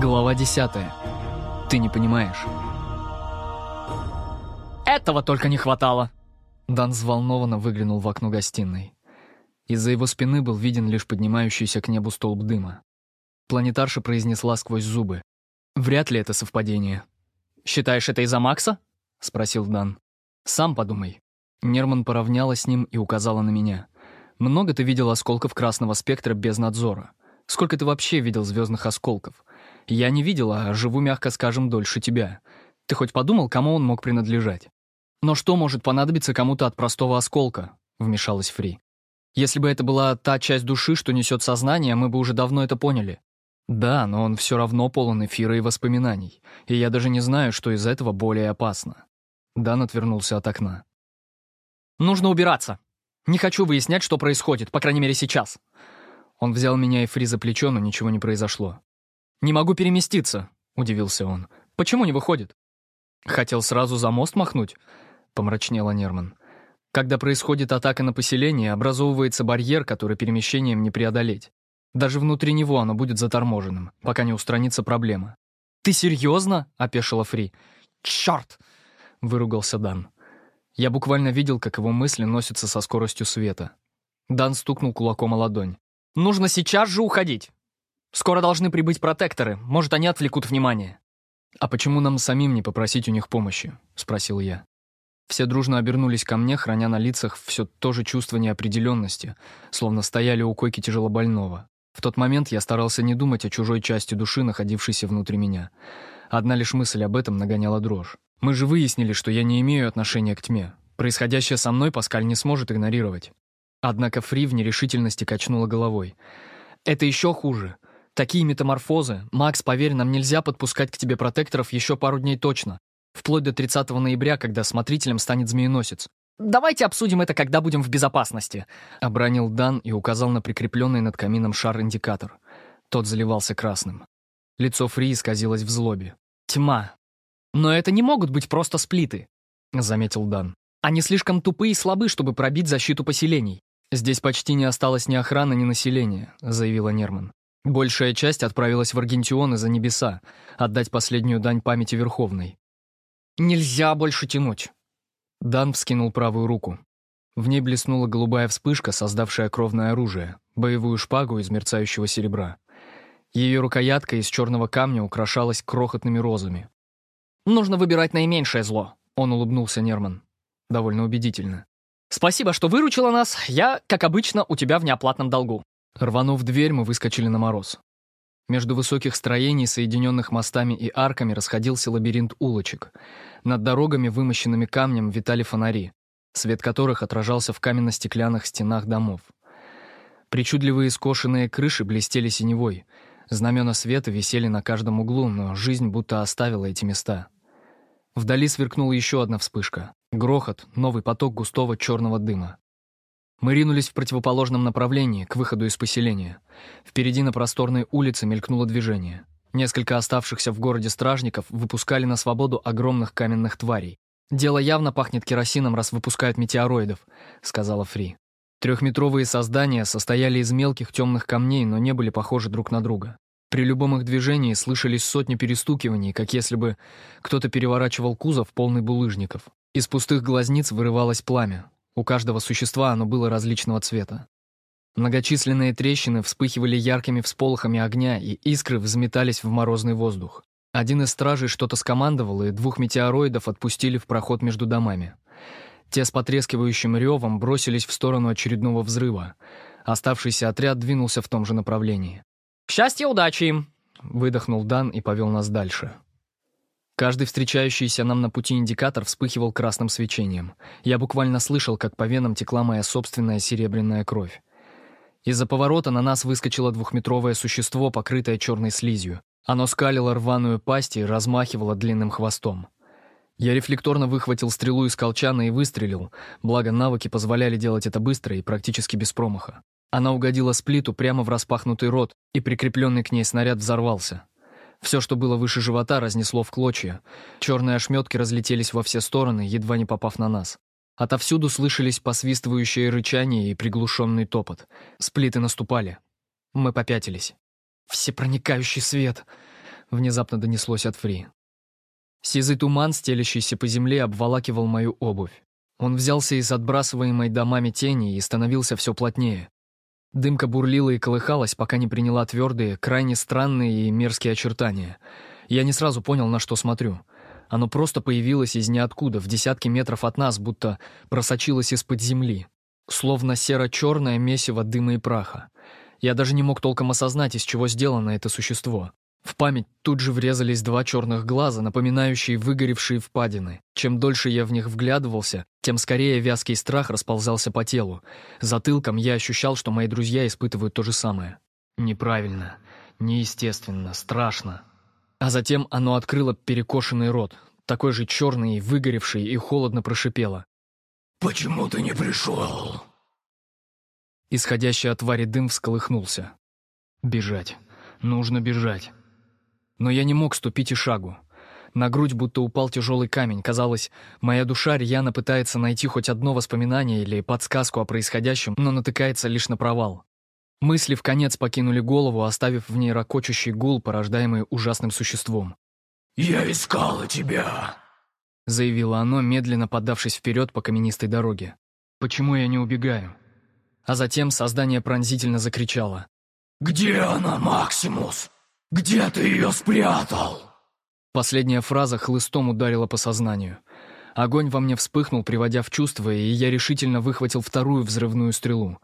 Глава десятая. Ты не понимаешь. Этого только не хватало. Дан взволнованно выглянул в окно гостиной. Из-за его спины был виден лишь поднимающийся к небу столб дыма. Планетарша произнесла сквозь зубы. «Вряд ли это совпадение». «Считаешь, это из-за Макса?» — спросил Дан. «Сам подумай». Нерман поравнялась с ним и указала на меня. «Много ты видел осколков красного спектра без надзора? Сколько ты вообще видел звездных осколков? Я не видел, а живу, мягко скажем, дольше тебя. Ты хоть подумал, кому он мог принадлежать? Но что может понадобиться кому-то от простого осколка? Вмешалась Фри. Если бы это была та часть души, что несет сознание, мы бы уже давно это поняли. Да, но он все равно полон эфира и воспоминаний, и я даже не знаю, что из этого более опасно. Дан отвернулся от окна. «Нужно убираться. Не хочу выяснять, что происходит, по крайней мере, сейчас». Он взял меня и Фри за плечо, но ничего не произошло. «Не могу переместиться», — удивился он. «Почему не выходит?» «Хотел сразу за мост махнуть?» — помрачнела Нерман. «Когда происходит атака на поселение, образовывается барьер, который перемещением не преодолеть. Даже внутри него оно будет заторможенным, пока не устранится проблема». «Ты серьезно?» — опешила Фри. «Черт!» — выругался Дан. Я буквально видел, как его мысли носятся со скоростью света. Дан стукнул кулаком о ладонь. «Нужно сейчас же уходить!» Скоро должны прибыть протекторы. Может, они отвлекут внимание. «А почему нам самим не попросить у них помощи?» — спросил я. Все дружно обернулись ко мне, храня на лицах все то же чувство неопределенности, словно стояли у койки тяжелобольного. В тот момент я старался не думать о чужой части души, находившейся внутри меня. Одна лишь мысль об этом нагоняла дрожь. Мы же выяснили, что я не имею отношения к тьме. Происходящее со мной Паскаль не сможет игнорировать. Однако Фри в нерешительности качнула головой. «Это еще хуже. Такие метаморфозы. Макс, поверь, нам нельзя подпускать к тебе протекторов еще пару дней точно. Вплоть до 30 ноября, когда смотрителем станет змееносец. «Давайте обсудим это, когда будем в безопасности», — обронил Дан и указал на прикрепленный над камином шар-индикатор. Тот заливался красным. Лицо Фри исказилось в злобе. «Тьма. Но это не могут быть просто сплиты», — заметил Дан. «Они слишком тупые и слабы, чтобы пробить защиту поселений». «Здесь почти не осталось ни охраны, ни населения», — заявила Нерман. Большая часть отправилась в Аргентион и за небеса, отдать последнюю дань памяти Верховной. «Нельзя больше тянуть!» Дан вскинул правую руку. В ней блеснула голубая вспышка, создавшая кровное оружие, боевую шпагу из мерцающего серебра. Ее рукоятка из черного камня украшалась крохотными розами. «Нужно выбирать наименьшее зло», — он улыбнулся Нерман. Довольно убедительно. «Спасибо, что выручила нас. Я, как обычно, у тебя в неоплатном долгу». Рванув дверь, мы выскочили на мороз. Между высоких строений, соединенных мостами и арками, расходился лабиринт улочек. Над дорогами, вымощенными камнем, витали фонари, свет которых отражался в каменно-стеклянных стенах домов. Причудливые скошенные крыши блестели синевой. Знамена света висели на каждом углу, но жизнь будто оставила эти места. Вдали сверкнула еще одна вспышка. Грохот, новый поток густого черного дыма. Мы ринулись в противоположном направлении, к выходу из поселения. Впереди на просторной улице мелькнуло движение. Несколько оставшихся в городе стражников выпускали на свободу огромных каменных тварей. «Дело явно пахнет керосином, раз выпускают метеороидов», — сказала Фри. Трехметровые создания состояли из мелких темных камней, но не были похожи друг на друга. При любом их движении слышались сотни перестукиваний, как если бы кто-то переворачивал кузов, полный булыжников. Из пустых глазниц вырывалось пламя. У каждого существа оно было различного цвета. Многочисленные трещины вспыхивали яркими всполохами огня, и искры взметались в морозный воздух. Один из стражей что-то скомандовал, и двух метеороидов отпустили в проход между домами. Те с потрескивающим ревом бросились в сторону очередного взрыва. Оставшийся отряд двинулся в том же направлении. «Счастья, удачи им!» — выдохнул Дан и повел нас дальше. Каждый встречающийся нам на пути индикатор вспыхивал красным свечением. Я буквально слышал, как по венам текла моя собственная серебряная кровь. Из-за поворота на нас выскочило двухметровое существо, покрытое черной слизью. Оно скалило рваную пасть и размахивало длинным хвостом. Я рефлекторно выхватил стрелу из колчана и выстрелил, благо навыки позволяли делать это быстро и практически без промаха. Она угодила сплиту прямо в распахнутый рот, и прикрепленный к ней снаряд взорвался. Все, что было выше живота, разнесло в клочья. Черные ошметки разлетелись во все стороны, едва не попав на нас. Отовсюду слышались посвистывающие рычания и приглушенный топот. Сплиты наступали. Мы попятились. «Всепроникающий свет!» —— внезапно донеслось от Фри. Сизый туман, стелящийся по земле, обволакивал мою обувь. Он взялся из отбрасываемой домами тени и становился все плотнее. Дымка бурлила и колыхалась, пока не приняла твердые, крайне странные и мерзкие очертания. Я не сразу понял, на что смотрю. Оно просто появилось из ниоткуда, в десятки метров от нас, будто просочилось из-под земли. Словно серо-черное месиво дыма и праха. Я даже не мог толком осознать, из чего сделано это существо. В память тут же врезались два черных глаза, напоминающие выгоревшие впадины. Чем дольше я в них вглядывался, тем скорее вязкий страх расползался по телу. Затылком я ощущал, что мои друзья испытывают то же самое. Неправильно, неестественно, страшно. А затем оно открыло перекошенный рот, такой же черный, выгоревший, и холодно прошипело. «Почему ты не пришел?» Исходящий от твари дым всколыхнулся. Бежать. Нужно бежать. Но я не мог ступить и шагу. На грудь будто упал тяжелый камень. Казалось, моя душа рьяно пытается найти хоть одно воспоминание или подсказку о происходящем, но натыкается лишь на провал. Мысли в конец покинули голову, оставив в ней ракочущий гул, порождаемый ужасным существом. «Я искала тебя!» — заявило оно, медленно подавшись вперед по каменистой дороге. «Почему я не убегаю?» А затем создание пронзительно закричало. «Где она, Максимус? Где ты ее спрятал?» Последняя фраза хлыстом ударила по сознанию. Огонь во мне вспыхнул, приводя в чувство, и я решительно выхватил вторую взрывную стрелу.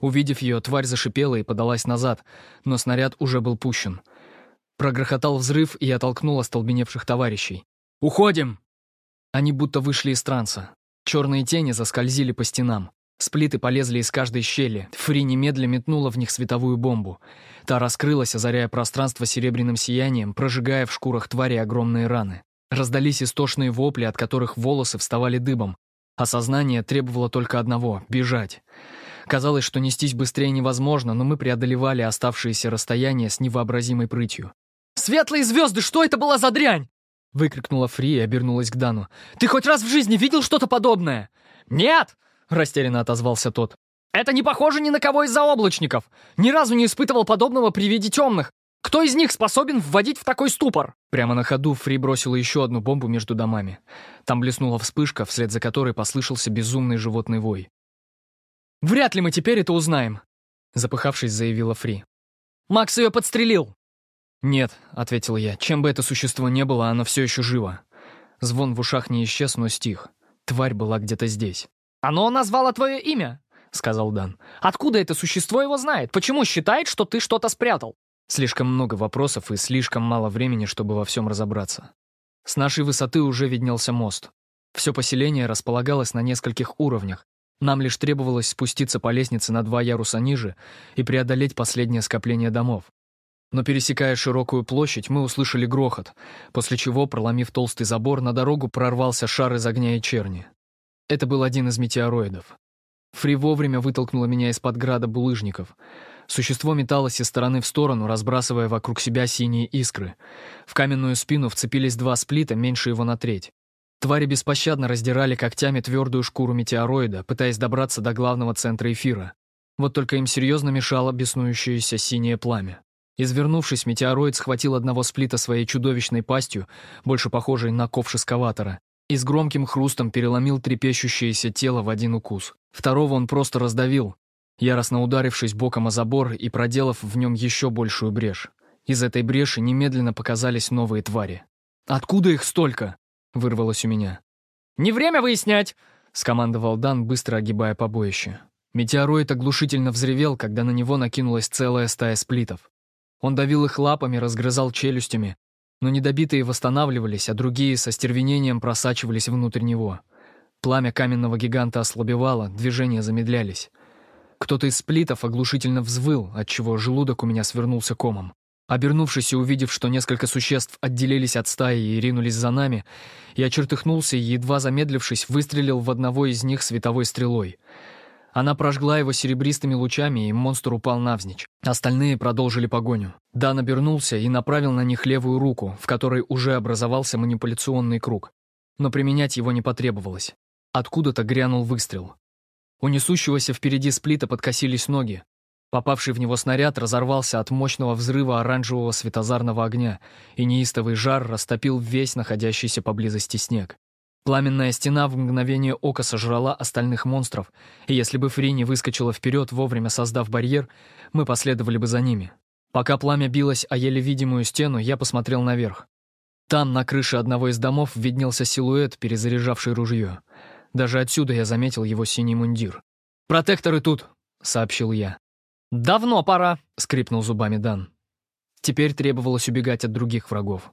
Увидев ее, тварь зашипела и подалась назад, но снаряд уже был пущен. Прогрохотал взрыв и оттолкнул остолбеневших товарищей. «Уходим!» Они будто вышли из транса. Черные тени заскользили по стенам. Сплиты полезли из каждой щели. Фри немедля метнула в них световую бомбу. Та раскрылась, озаряя пространство серебряным сиянием, прожигая в шкурах твари огромные раны. Раздались истошные вопли, от которых волосы вставали дыбом. Осознание требовало только одного — бежать. Казалось, что нестись быстрее невозможно, но мы преодолевали оставшиеся расстояния с невообразимой прытью. «Светлые звезды, что это была за дрянь?» Выкрикнула Фри и обернулась к Дану. «Ты хоть раз в жизни видел что-то подобное?» «Нет!» — растерянно отозвался тот. «Это не похоже ни на кого из заоблачников. Ни разу не испытывал подобного при виде темных. Кто из них способен вводить в такой ступор?» Прямо на ходу Фри бросила еще одну бомбу между домами. Там блеснула вспышка, вслед за которой послышался безумный животный вой. «Вряд ли мы теперь это узнаем», — запыхавшись, заявила Фри. «Макс ее подстрелил». «Нет», — ответил я, — «чем бы это существо не было, оно все еще живо». Звон в ушах не исчез, но стих. Тварь была где-то здесь. «Оно назвало твое имя», — сказал Дан. «Откуда это существо его знает? Почему считает, что ты что-то спрятал?» Слишком много вопросов и слишком мало времени, чтобы во всем разобраться. С нашей высоты уже виднелся мост. Все поселение располагалось на нескольких уровнях, нам лишь требовалось спуститься по лестнице на два яруса ниже и преодолеть последнее скопление домов. Но пересекая широкую площадь, мы услышали грохот, после чего, проломив толстый забор, на дорогу прорвался шар из огня и черни. Это был один из метеороидов. Фри вовремя вытолкнула меня из-под града булыжников. Существо металось из стороны в сторону, разбрасывая вокруг себя синие искры. В каменную спину вцепились два сплита, меньше его на треть. Твари беспощадно раздирали когтями твердую шкуру метеороида, пытаясь добраться до главного центра эфира. Вот только им серьезно мешало беснующееся синее пламя. Извернувшись, метеороид схватил одного сплита своей чудовищной пастью, больше похожей на ковш эскаватора, и с громким хрустом переломил трепещущееся тело в один укус. Второго он просто раздавил, яростно ударившись боком о забор и проделав в нем еще большую брешь. Из этой бреши немедленно показались новые твари. «Откуда их столько?» — вырвалось у меня. «Не время выяснять!» — скомандовал Дан, быстро огибая побоище. Метеороид оглушительно взревел, когда на него накинулась целая стая сплитов. Он давил их лапами, разгрызал челюстями, но недобитые восстанавливались, а другие со стервенением просачивались внутрь него. Пламя каменного гиганта ослабевало, движения замедлялись. Кто-то из сплитов оглушительно взвыл, отчего желудок у меня свернулся комом. Обернувшись и увидев, что несколько существ отделились от стаи и ринулись за нами, я чертыхнулся и, едва замедлившись, выстрелил в одного из них световой стрелой. Она прожгла его серебристыми лучами, и монстр упал навзничь. Остальные продолжили погоню. Дан обернулся и направил на них левую руку, в которой уже образовался манипуляционный круг. Но применять его не потребовалось. Откуда-то грянул выстрел. У несущегося впереди сплита подкосились ноги. Попавший в него снаряд разорвался от мощного взрыва оранжевого светозарного огня, и неистовый жар растопил весь находящийся поблизости снег. Пламенная стена в мгновение ока сожрала остальных монстров, и если бы Фри не выскочила вперед, вовремя создав барьер, мы последовали бы за ними. Пока пламя билось о еле видимую стену, я посмотрел наверх. Там, на крыше одного из домов, виднелся силуэт, перезаряжавший ружье. Даже отсюда я заметил его синий мундир. «Протекторы тут!» — сообщил я. «Давно пора», — скрипнул зубами Дан. Теперь требовалось убегать от других врагов.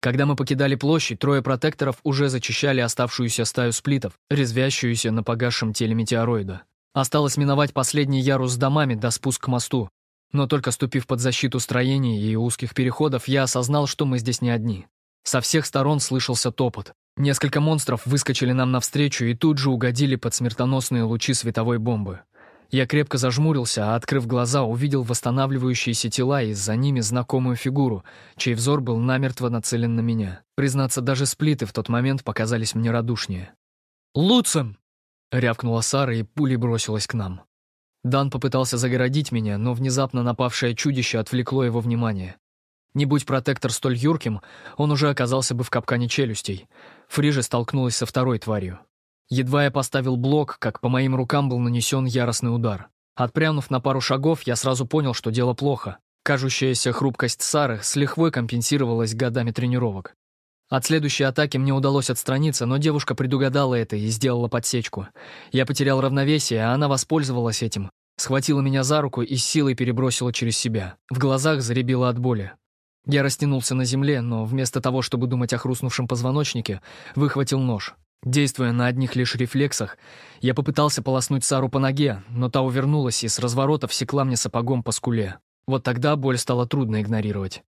Когда мы покидали площадь, трое протекторов уже зачищали оставшуюся стаю сплитов, резвящуюся на погасшем теле метеороида. Осталось миновать последний ярус с домами до спуск к мосту. Но только ступив под защиту строений и узких переходов, я осознал, что мы здесь не одни. Со всех сторон слышался топот. Несколько монстров выскочили нам навстречу и тут же угодили под смертоносные лучи световой бомбы. Я крепко зажмурился, а, открыв глаза, увидел восстанавливающиеся тела и за ними знакомую фигуру, чей взор был намертво нацелен на меня. Признаться, даже сплиты в тот момент показались мне радушнее. «Луцем!» — рявкнула Сара и пулей бросилась к нам. Дан попытался загородить меня, но внезапно напавшее чудище отвлекло его внимание. Не будь протектор столь юрким, он уже оказался бы в капкане челюстей. Фрижа столкнулась со второй тварью. Едва я поставил блок, как по моим рукам был нанесен яростный удар. Отпрянув на пару шагов, я сразу понял, что дело плохо. Кажущаяся хрупкость Сары с лихвой компенсировалась годами тренировок. От следующей атаки мне удалось отстраниться, но девушка предугадала это и сделала подсечку. Я потерял равновесие, а она воспользовалась этим. Схватила меня за руку и силой перебросила через себя. В глазах заребило от боли. Я растянулся на земле, но вместо того, чтобы думать о хрустнувшем позвоночнике, выхватил нож. Действуя на одних лишь рефлексах, я попытался полоснуть Сару по ноге, но та увернулась и с разворота всекла мне сапогом по скуле. Вот тогда боль стало трудно игнорировать.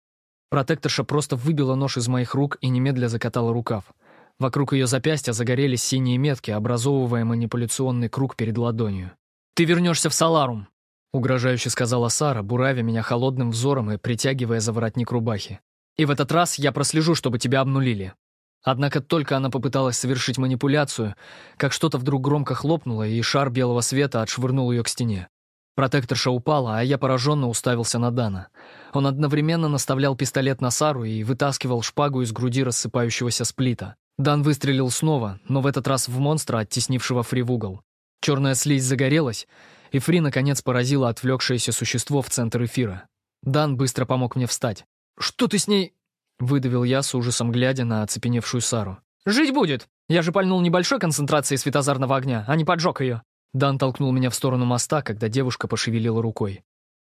Протекторша просто выбила нож из моих рук и немедля закатала рукав. Вокруг ее запястья загорелись синие метки, образовывая манипуляционный круг перед ладонью. «Ты вернешься в Саларум!» — угрожающе сказала Сара, буравя меня холодным взором и притягивая за воротник рубахи. «И в этот раз я прослежу, чтобы тебя обнулили. Однако только она попыталась совершить манипуляцию, как что-то вдруг громко хлопнуло, и шар белого света отшвырнул ее к стене. Протекторша упала, а я пораженно уставился на Дана. Он одновременно наставлял пистолет на Сару и вытаскивал шпагу из груди рассыпающегося сплита. Дан выстрелил снова, но в этот раз в монстра, оттеснившего Фри в угол. Черная слизь загорелась, и Фри наконец поразила отвлекшееся существо в центр эфира. Дан быстро помог мне встать. «Что ты с ней...» Выдавил я с ужасом, глядя на оцепеневшую Сару. «Жить будет! Я же пальнул небольшой концентрацией светозарного огня, а не поджег ее!» Дан толкнул меня в сторону моста, когда девушка пошевелила рукой.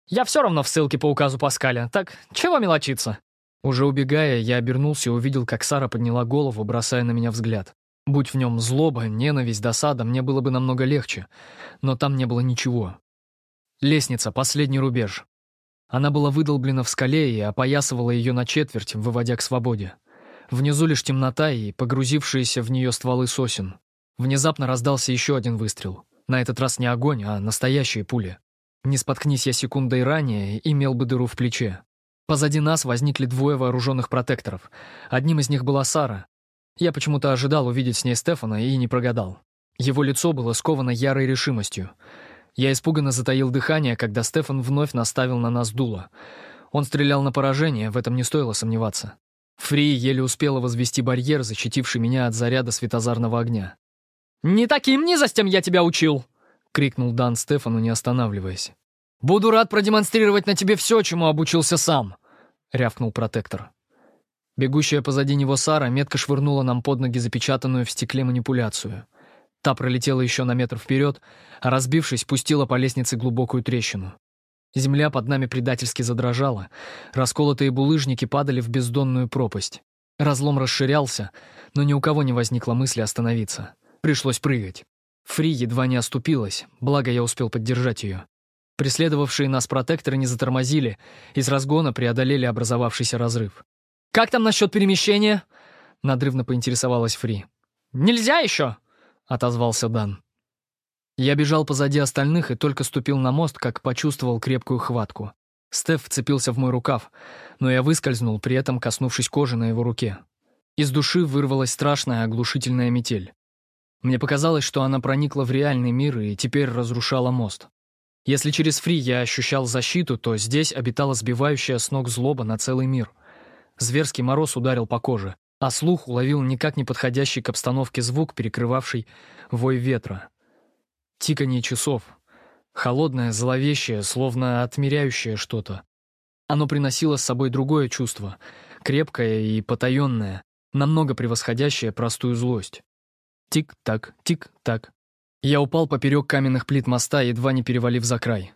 «Я все равно в ссылке по указу Паскаля, так чего мелочиться?» Уже убегая, я обернулся и увидел, как Сара подняла голову, бросая на меня взгляд. Будь в нем злоба, ненависть, досада, мне было бы намного легче. Но там не было ничего. Лестница, последний рубеж. Она была выдолблена в скале и опоясывала ее на четверть, выводя к свободе. Внизу лишь темнота и погрузившиеся в нее стволы сосен. Внезапно раздался еще один выстрел. На этот раз не огонь, а настоящие пули. Не споткнись я секундой ранее, имел бы дыру в плече. Позади нас возникли двое вооруженных протекторов. Одним из них была Сара. Я почему-то ожидал увидеть с ней Стефана и не прогадал. Его лицо было сковано ярой решимостью. Я испуганно затаил дыхание, когда Стефан вновь наставил на нас дуло. Он стрелял на поражение, в этом не стоило сомневаться. Фри еле успела возвести барьер, защитивший меня от заряда светозарного огня. «Не таким низостям я тебя учил!» — крикнул Дан Стефану, не останавливаясь. «Буду рад продемонстрировать на тебе все, чему обучился сам!» — рявкнул протектор. Бегущая позади него Сара метко швырнула нам под ноги запечатанную в стекле манипуляцию — Та пролетела еще на метр вперед, а разбившись, пустила по лестнице глубокую трещину. Земля под нами предательски задрожала, расколотые булыжники падали в бездонную пропасть. Разлом расширялся, но ни у кого не возникло мысли остановиться. Пришлось прыгать. Фри едва не оступилась, благо я успел поддержать ее. Преследовавшие нас протекторы не затормозили и с разгона преодолели образовавшийся разрыв. «Как там насчет перемещения?» — надрывно поинтересовалась Фри. «Нельзя еще?» Отозвался Дан. Я бежал позади остальных и только ступил на мост, как почувствовал крепкую хватку. Стеф вцепился в мой рукав, но я выскользнул, при этом коснувшись кожи на его руке. Из души вырвалась страшная оглушительная метель. Мне показалось, что она проникла в реальный мир и теперь разрушала мост. Если через фри я ощущал защиту, то здесь обитала сбивающая с ног злоба на целый мир. Зверский мороз ударил по коже, а слух уловил никак не подходящий к обстановке звук, перекрывавший вой ветра. Тиканье часов. Холодное, зловещее, словно отмеряющее что-то. Оно приносило с собой другое чувство, крепкое и потаенное, намного превосходящее простую злость. Тик-так, тик-так. Я упал поперек каменных плит моста, едва не перевалив за край.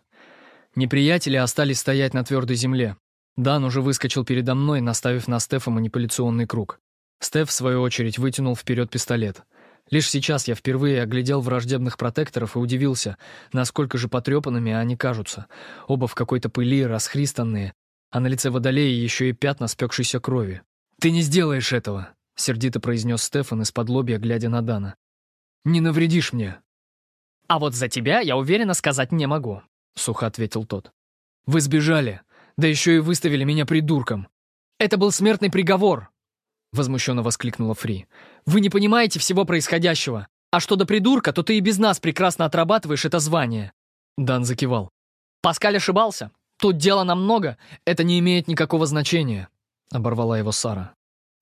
Неприятели остались стоять на твердой земле. Дан уже выскочил передо мной, наставив на Стефа манипуляционный круг. Стеф, в свою очередь, вытянул вперед пистолет. Лишь сейчас я впервые оглядел враждебных протекторов и удивился, насколько же потрепанными они кажутся. Оба в какой-то пыли, расхристанные, а на лице водолея еще и пятна спекшейся крови. «Ты не сделаешь этого!» — сердито произнес Стефан из-под лобья, глядя на Дана. «Не навредишь мне!» «А вот за тебя я уверенно сказать не могу», — сухо ответил тот. «Вы сбежали, да еще и выставили меня придурком. Это был смертный приговор!» Возмущенно воскликнула Фри. «Вы не понимаете всего происходящего. А что до придурка, то ты и без нас прекрасно отрабатываешь это звание». Дан закивал. «Паскаль ошибался. Тут дела намного. Это не имеет никакого значения», — оборвала его Сара.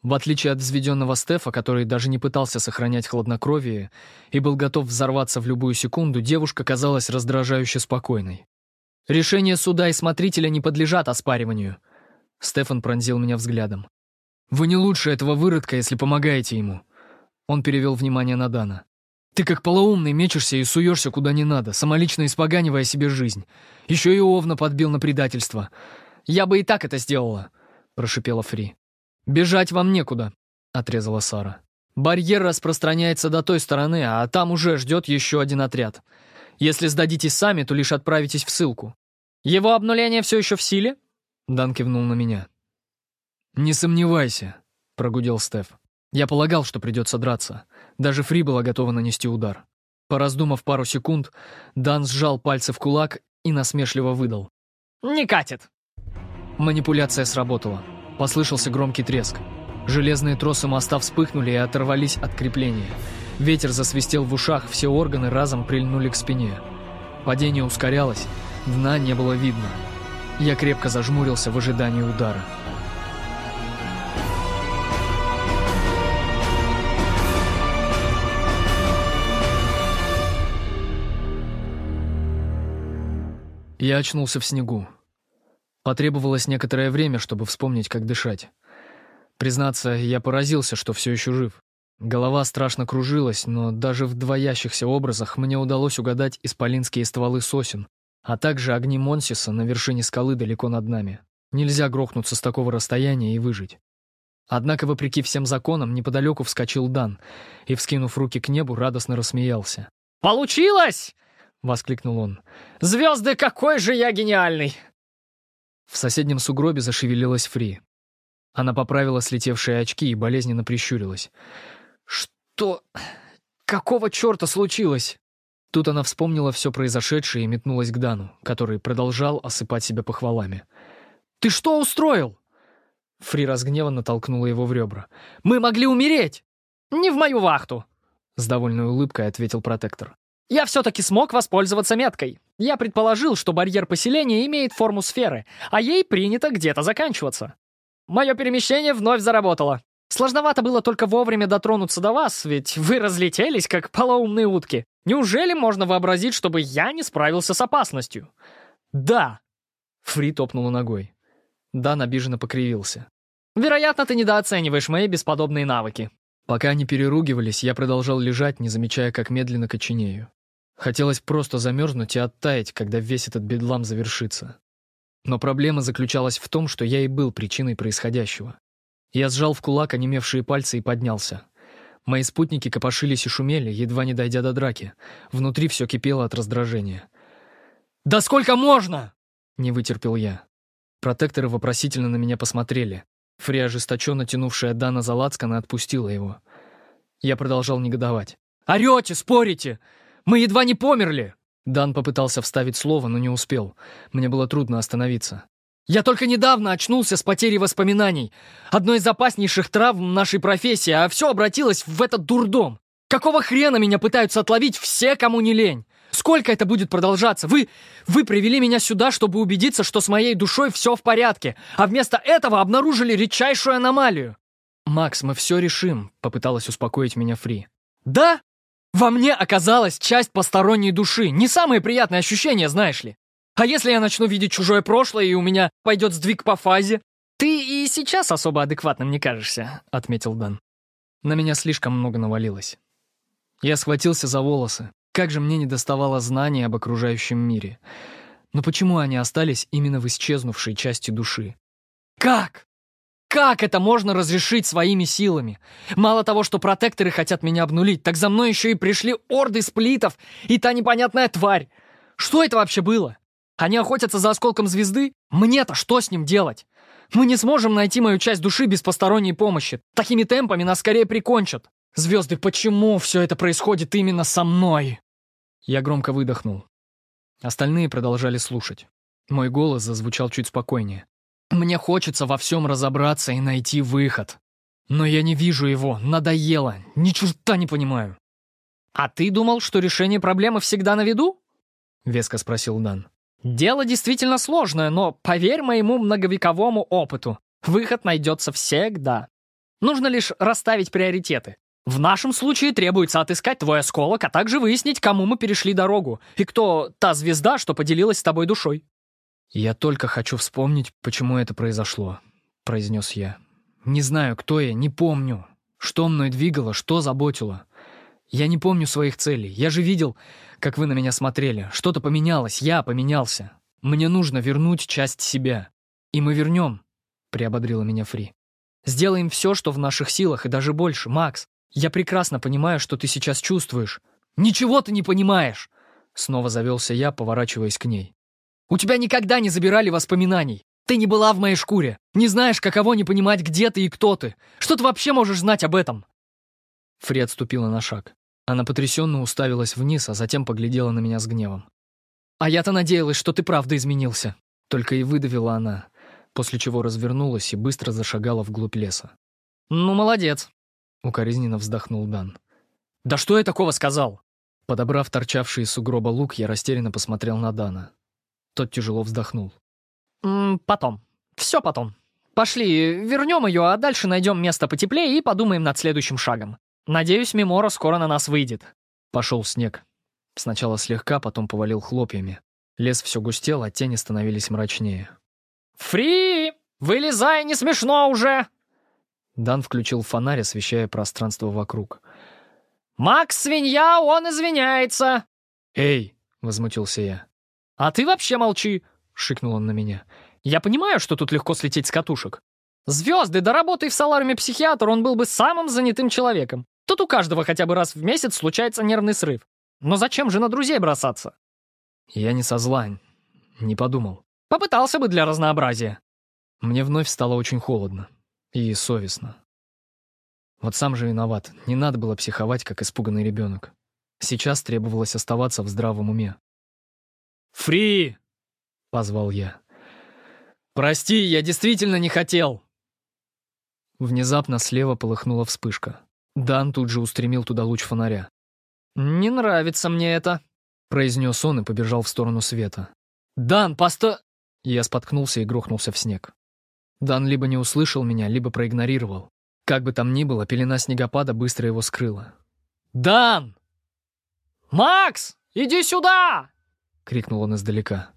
В отличие от взведенного Стефа, который даже не пытался сохранять хладнокровие и был готов взорваться в любую секунду, девушка казалась раздражающе спокойной. «Решения суда и смотрителя не подлежат оспариванию». Стефан пронзил меня взглядом. «Вы не лучше этого выродка, если помогаете ему». Он перевел внимание на Дана. «Ты как полоумный мечешься и суешься куда не надо, самолично испоганивая себе жизнь. Еще и Овна подбил на предательство». «Я бы и так это сделала», — прошипела Фри. «Бежать вам некуда», — отрезала Сара. «Барьер распространяется до той стороны, а там уже ждет еще один отряд. Если сдадитесь сами, то лишь отправитесь в ссылку». «Его обнуление все еще в силе?» Дан кивнул на меня. «Не сомневайся», — прогудел Стеф. «Я полагал, что придется драться. Даже Фри была готова нанести удар». Пораздумав пару секунд, Дан сжал пальцы в кулак и насмешливо выдал. «Не катит!» Манипуляция сработала. Послышался громкий треск. Железные тросы моста вспыхнули и оторвались от крепления. Ветер засвистел в ушах, все органы разом прильнули к спине. Падение ускорялось, дна не было видно. Я крепко зажмурился в ожидании удара. Я очнулся в снегу. Потребовалось некоторое время, чтобы вспомнить, как дышать. Признаться, я поразился, что все еще жив. Голова страшно кружилась, но даже в двоящихся образах мне удалось угадать исполинские стволы сосен, а также огни Монсиса на вершине скалы далеко над нами. Нельзя грохнуться с такого расстояния и выжить. Однако, вопреки всем законам, неподалеку вскочил Дан и, вскинув руки к небу, радостно рассмеялся. «Получилось!» — воскликнул он. «Звезды, какой же я гениальный!» В соседнем сугробе зашевелилась Фри. Она поправила слетевшие очки и болезненно прищурилась. «Что? Какого черта случилось?» Тут она вспомнила все произошедшее и метнулась к Дану, который продолжал осыпать себя похвалами. «Ты что устроил?» Фри разгневанно толкнула его в ребра. «Мы могли умереть!» «Не в мою вахту!» С довольной улыбкой ответил протектор. Я все-таки смог воспользоваться меткой. Я предположил, что барьер поселения имеет форму сферы, а ей принято где-то заканчиваться. Мое перемещение вновь заработало. Сложновато было только вовремя дотронуться до вас, ведь вы разлетелись, как полоумные утки. Неужели можно вообразить, чтобы я не справился с опасностью? Да. Фри топнула ногой. Дан обиженно покривился. Вероятно, ты недооцениваешь мои бесподобные навыки. Пока они переругивались, я продолжал лежать, не замечая, как медленно коченею. Хотелось просто замерзнуть и оттаять, когда весь этот бедлам завершится. Но проблема заключалась в том, что я и был причиной происходящего. Я сжал в кулак онемевшие пальцы и поднялся. Мои спутники копошились и шумели, едва не дойдя до драки. Внутри все кипело от раздражения. «Да сколько можно?» — не вытерпел я. Протекторы вопросительно на меня посмотрели. Фри, ожесточенно тянувшая Дана за лацкана, отпустила его. Я продолжал негодовать. «Орете, спорите! Мы едва не померли!» Дан попытался вставить слово, но не успел. Мне было трудно остановиться. «Я только недавно очнулся с потерей воспоминаний. Одной из опаснейших травм нашей профессии, а все обратилось в этот дурдом. Какого хрена меня пытаются отловить все, кому не лень? Сколько это будет продолжаться? Вы... вы привели меня сюда, чтобы убедиться, что с моей душой все в порядке, а вместо этого обнаружили редчайшую аномалию. «Макс, мы все решим», — попыталась успокоить меня Фри. «Да? Во мне оказалась часть посторонней души. Не самые приятные ощущения, знаешь ли. А если я начну видеть чужое прошлое, и у меня пойдет сдвиг по фазе? Ты и сейчас особо адекватным не кажешься», — отметил Дан. На меня слишком много навалилось. Я схватился за волосы. Как же мне не доставало знаний об окружающем мире. Но почему они остались именно в исчезнувшей части души? «Как? Как это можно разрешить своими силами? Мало того, что протекторы хотят меня обнулить, так за мной еще и пришли орды сплитов и та непонятная тварь. Что это вообще было? Они охотятся за осколком звезды? Мне-то что с ним делать? Мы не сможем найти мою часть души без посторонней помощи. Такими темпами нас скорее прикончат. Звезды, почему все это происходит именно со мной? Я громко выдохнул. Остальные продолжали слушать. Мой голос зазвучал чуть спокойнее. Мне хочется во всем разобраться и найти выход. Но я не вижу его, надоело, ни черта не понимаю. «А ты думал, что решение проблемы всегда на виду?» — веско спросил Дан. «Дело действительно сложное, но поверь моему многовековому опыту, выход найдется всегда. Нужно лишь расставить приоритеты. В нашем случае требуется отыскать твой осколок, а также выяснить, кому мы перешли дорогу, и кто та звезда, что поделилась с тобой душой. «Я только хочу вспомнить, почему это произошло», — произнес я. «Не знаю, кто я, не помню. Что мной двигало, что заботило. Я не помню своих целей. Я же видел, как вы на меня смотрели. Что-то поменялось, я поменялся. Мне нужно вернуть часть себя. И мы вернем», — приободрила меня Фри. «Сделаем все, что в наших силах, и даже больше, Макс. Я прекрасно понимаю, что ты сейчас чувствуешь». «Ничего ты не понимаешь!» Снова завелся я, поворачиваясь к ней. У тебя никогда не забирали воспоминаний. Ты не была в моей шкуре. Не знаешь, каково не понимать, где ты и кто ты. Что ты вообще можешь знать об этом?» Фри отступила на шаг. Она потрясенно уставилась вниз, а затем поглядела на меня с гневом. «А я-то надеялась, что ты правда изменился». Только и выдавила она, после чего развернулась и быстро зашагала вглубь леса. «Ну, молодец», — укоризненно вздохнул Дан. «Да что я такого сказал?» Подобрав торчавший из сугроба лук, я растерянно посмотрел на Дана. Тот тяжело вздохнул. «М -м, «Потом. Все потом. Пошли, вернем ее, а дальше найдем место потеплее и подумаем над следующим шагом. Надеюсь, Мемора скоро на нас выйдет». Пошел снег. Сначала слегка, потом повалил хлопьями. Лес все густел, а тени становились мрачнее. «Фри! Вылезай, не смешно уже!» Дан включил фонарь, освещая пространство вокруг. «Макс, свинья, он извиняется!» «Эй!» — возмутился я. «А ты вообще молчи!» — шикнул он на меня. «Я понимаю, что тут легко слететь с катушек. Звезды, да работай в солариуме психиатр, он был бы самым занятым человеком. Тут у каждого хотя бы раз в месяц случается нервный срыв. Но зачем же на друзей бросаться?» «Я не со зла, не подумал». «Попытался бы для разнообразия». Мне вновь стало очень холодно и совестно. Вот сам же виноват, не надо было психовать, как испуганный ребенок. Сейчас требовалось оставаться в здравом уме. «Фри!» — позвал я. «Прости, я действительно не хотел!» Внезапно слева полыхнула вспышка. Дан тут же устремил туда луч фонаря. «Не нравится мне это», — произнес он и побежал в сторону света. «Дан, посто...» Я споткнулся и грохнулся в снег. Дан либо не услышал меня, либо проигнорировал. Как бы там ни было, пелена снегопада быстро его скрыла. «Дан! Макс, иди сюда!» — крикнул он издалека.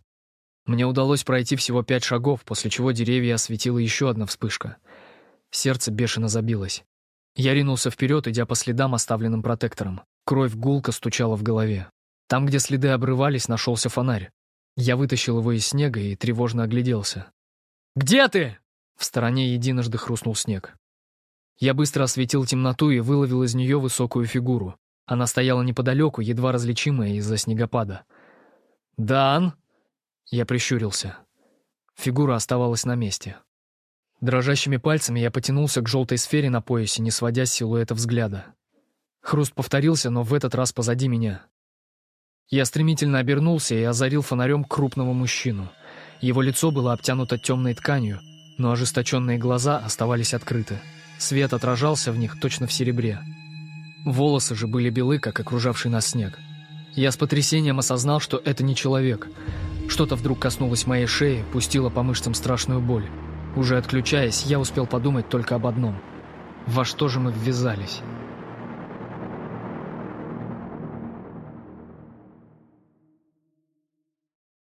Мне удалось пройти всего пять шагов, после чего деревья осветила еще одна вспышка. Сердце бешено забилось. Я ринулся вперед, идя по следам, оставленным протектором. Кровь гулко стучала в голове. Там, где следы обрывались, нашелся фонарь. Я вытащил его из снега и тревожно огляделся. «Где ты?» В стороне единожды хрустнул снег. Я быстро осветил темноту и выловил из нее высокую фигуру. Она стояла неподалеку, едва различимая из-за снегопада. «Дан?» Я прищурился. Фигура оставалась на месте. Дрожащими пальцами я потянулся к желтой сфере на поясе, не сводя с силуэта взгляда. Хруст повторился, но в этот раз позади меня. Я стремительно обернулся и озарил фонарем крупного мужчину. Его лицо было обтянуто темной тканью, но ожесточенные глаза оставались открыты. Свет отражался в них точно в серебре. Волосы же были белы, как окружавший нас снег. Я с потрясением осознал, что это не человек. Что-то вдруг коснулось моей шеи, пустило по мышцам страшную боль. Уже отключаясь, я успел подумать только об одном. Во что же мы ввязались?